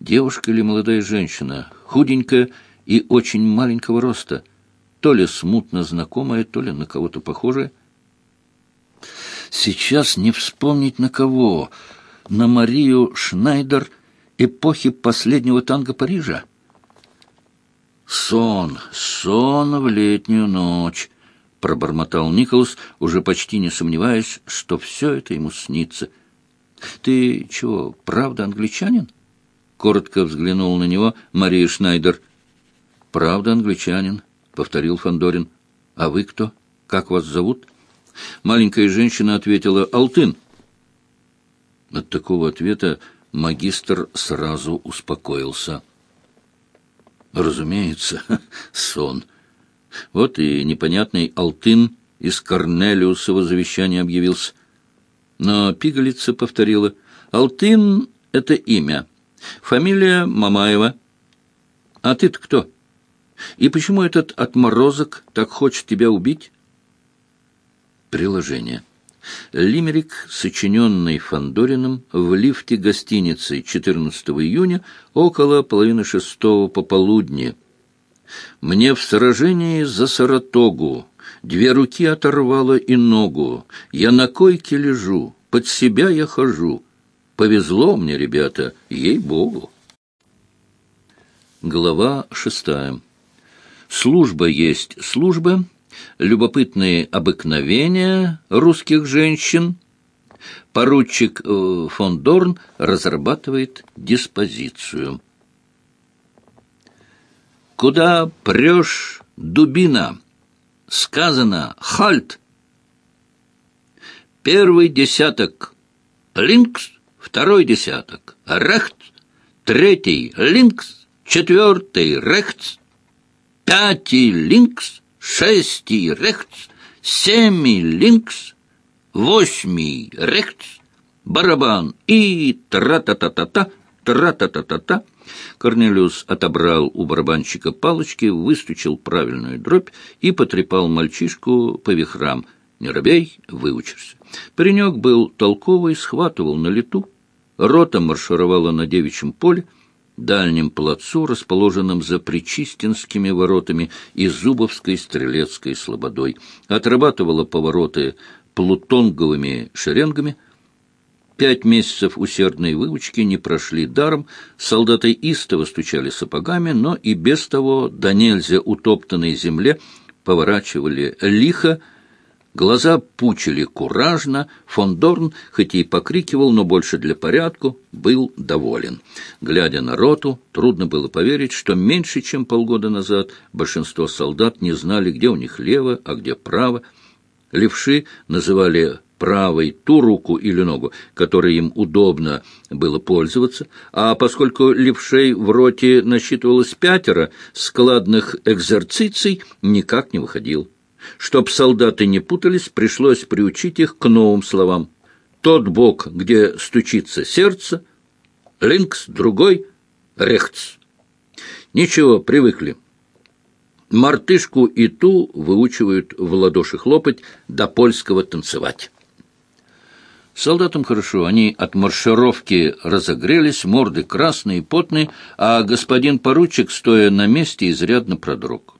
Девушка или молодая женщина, худенькая и очень маленького роста, то ли смутно знакомая, то ли на кого-то похожая. Сейчас не вспомнить на кого. На Марию Шнайдер эпохи последнего танго Парижа. «Сон, сон в летнюю ночь», — пробормотал Николас, уже почти не сомневаясь, что все это ему снится. «Ты чего, правда англичанин?» Коротко взглянул на него Мария Шнайдер. «Правда англичанин», — повторил Фандорин. «А вы кто? Как вас зовут?» Маленькая женщина ответила «Алтын». От такого ответа магистр сразу успокоился. Разумеется, сон. Вот и непонятный Алтын из Корнелиусова завещания объявился. Но пигалица повторила. Алтын — это имя. Фамилия Мамаева. А ты-то кто? И почему этот отморозок так хочет тебя убить? Приложение. Лимерик, сочиненный Фандориным в лифте гостиницы 14 июня около половины шестого пополудни. «Мне в сражении за Саратогу две руки оторвало и ногу. Я на койке лежу, под себя я хожу. Повезло мне, ребята, ей-богу». Глава шестая. Служба есть служба — любопытные обыкновения русских женщин, поручик э, фон Дорн разрабатывает диспозицию. «Куда прешь, дубина?» Сказано «Хальт!» Первый десяток — линкс, второй десяток — рехт, третий — линкс, четвертый — рехтс, пятый — линкс, шести рехтс, семи линкс, восьми рехтс, барабан и тра-та-та-та-та, тра-та-та-та-та. Корнелиус отобрал у барабанщика палочки, выстучил правильную дробь и потрепал мальчишку по вихрам. «Не робей, выучишься». Паренек был толковый, схватывал на лету. Рота маршировала на девичьем поле, дальнем плацу, расположенном за Причистинскими воротами и Зубовской стрелецкой слободой. Отрабатывала повороты плутонговыми шеренгами. Пять месяцев усердной выучки не прошли даром, солдаты истово стучали сапогами, но и без того до нельзя утоптанной земле поворачивали лихо, Глаза пучили куражно, фон Дорн, хоть и покрикивал, но больше для порядку, был доволен. Глядя на роту, трудно было поверить, что меньше, чем полгода назад большинство солдат не знали, где у них лево, а где право. Левши называли правой ту руку или ногу, которой им удобно было пользоваться, а поскольку левшей в роте насчитывалось пятеро, складных экзерциций никак не выходил. Чтоб солдаты не путались, пришлось приучить их к новым словам. Тот бок, где стучится сердце, линкс, другой — рехтс. Ничего, привыкли. Мартышку и ту выучивают в ладоши хлопать, до польского танцевать. Солдатам хорошо, они от маршировки разогрелись, морды красные, потные, а господин поручик, стоя на месте, изрядно продрог.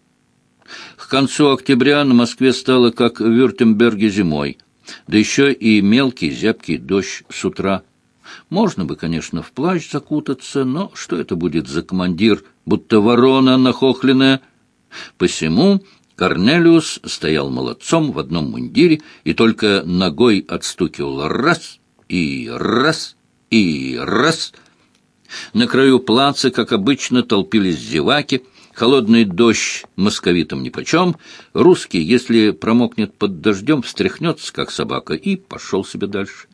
К концу октября на Москве стало как в Вюртемберге зимой, да еще и мелкий зябкий дождь с утра. Можно бы, конечно, в плащ закутаться, но что это будет за командир, будто ворона нахохленная? Посему Корнелиус стоял молодцом в одном мундире и только ногой отстукивал раз и раз и раз. На краю плаца, как обычно, толпились зеваки — Холодный дождь московитам нипочем. Русский, если промокнет под дождем, встряхнется, как собака, и пошел себе дальше.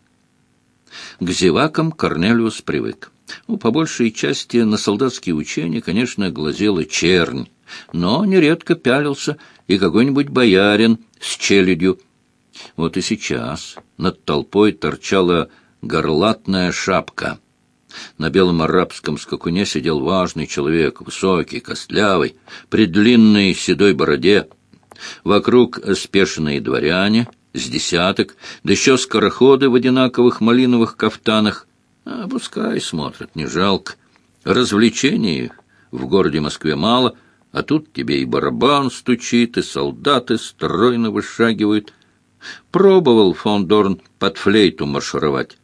К зевакам Корнелиус привык. Ну, по большей части на солдатские учения, конечно, глазела чернь, но нередко пялился и какой-нибудь боярин с челядью. Вот и сейчас над толпой торчала горлатная шапка — на белом арабском скакуне сидел важный человек, высокий, костлявый, при длинной седой бороде. Вокруг спешенные дворяне, с десяток, да еще скороходы в одинаковых малиновых кафтанах. А пускай смотрят, не жалко. Развлечений в городе Москве мало, а тут тебе и барабан стучит, и солдаты стройно вышагивают. Пробовал фон Дорн под флейту маршировать.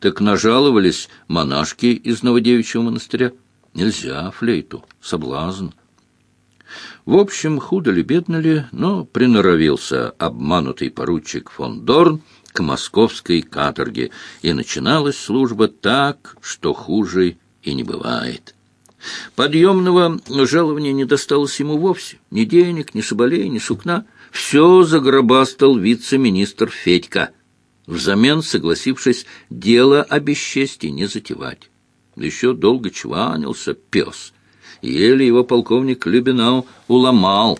Так нажаловались монашки из Новодевичьего монастыря. Нельзя флейту, соблазн. В общем, худо ли, бедно ли, но приноровился обманутый поручик фон Дорн к московской каторге, и начиналась служба так, что хуже и не бывает. Подъемного жалования не досталось ему вовсе. Ни денег, ни соболей, ни сукна. Все загробастал вице-министр Федька, взамен согласившись дело о бесчестии не затевать. Еще долго чванился пес. Еле его полковник Любинау уломал.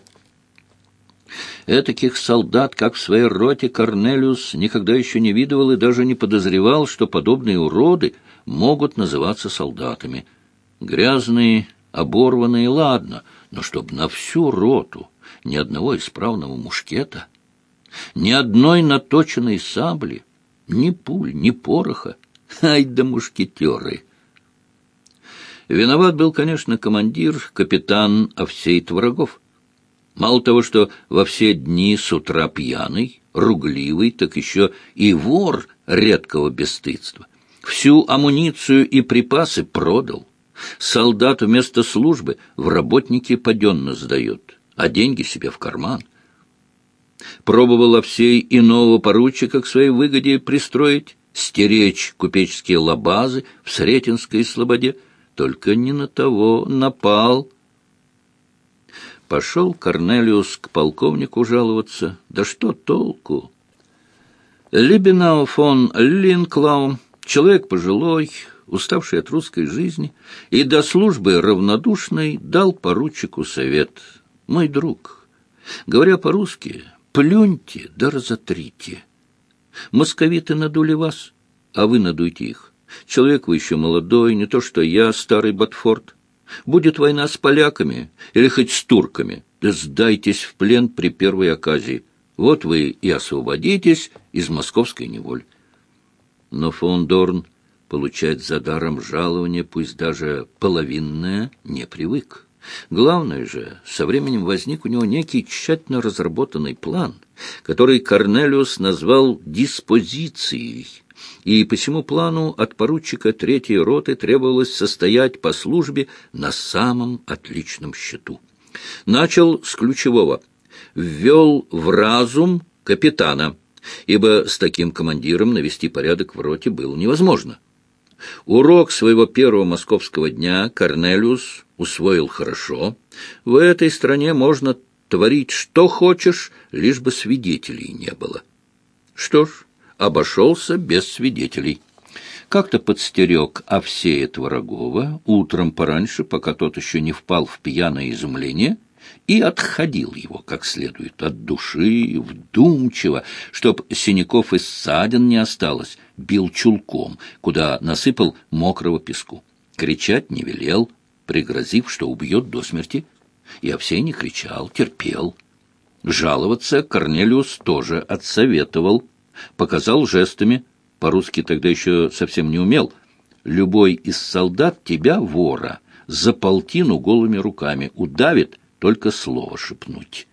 Этаких солдат, как в своей роте, Корнелиус никогда еще не видывал и даже не подозревал, что подобные уроды могут называться солдатами. Грязные, оборванные, ладно, но чтоб на всю роту ни одного исправного мушкета, ни одной наточенной сабли, ни пуль, ни пороха. Ай да мушкетеры! Виноват был, конечно, командир, капитан Овсейт Врагов. Мало того, что во все дни с утра пьяный, ругливый, так еще и вор редкого бесстыдства. Всю амуницию и припасы продал. Солдат вместо службы в работники паденно сдает, а деньги себе в карман. Пробовал Овсей иного поручика к своей выгоде пристроить, стеречь купеческие лабазы в Сретенской слободе — только не на того напал. Пошел Корнелиус к полковнику жаловаться. Да что толку? Либенау фон Линклау, человек пожилой, уставший от русской жизни, и до службы равнодушный, дал поручику совет. «Мой друг, говоря по-русски, плюньте да разотрите. Московиты надули вас, а вы надуйте их. Человек вы еще молодой, не то что я, старый Батфорд. Будет война с поляками или хоть с турками, да сдайтесь в плен при первой оказии. Вот вы и освободитесь из московской неволь. Но фон Дорн получать за даром жалование, пусть даже половинное, не привык. Главное же, со временем возник у него некий тщательно разработанный план, который Корнелиус назвал «диспозицией», и по всему плану от поручика третьей роты требовалось состоять по службе на самом отличном счету. Начал с ключевого. Ввел в разум капитана, ибо с таким командиром навести порядок в роте было невозможно. Урок своего первого московского дня Корнелиус усвоил хорошо. В этой стране можно творить что хочешь, лишь бы свидетелей не было. Что ж, обошелся без свидетелей. Как-то подстерег Овсея Творогова утром пораньше, пока тот еще не впал в пьяное изумление, и отходил его как следует, от души, вдумчиво, чтоб синяков и ссадин не осталось, бил чулком, куда насыпал мокрого песку. Кричать не велел, пригрозив, что убьет до смерти. И Овсей не кричал, терпел. Жаловаться Корнелиус тоже отсоветовал — показал жестами, по-русски тогда еще совсем не умел, любой из солдат тебя, вора, за полтину голыми руками удавит, только слово шепнуть.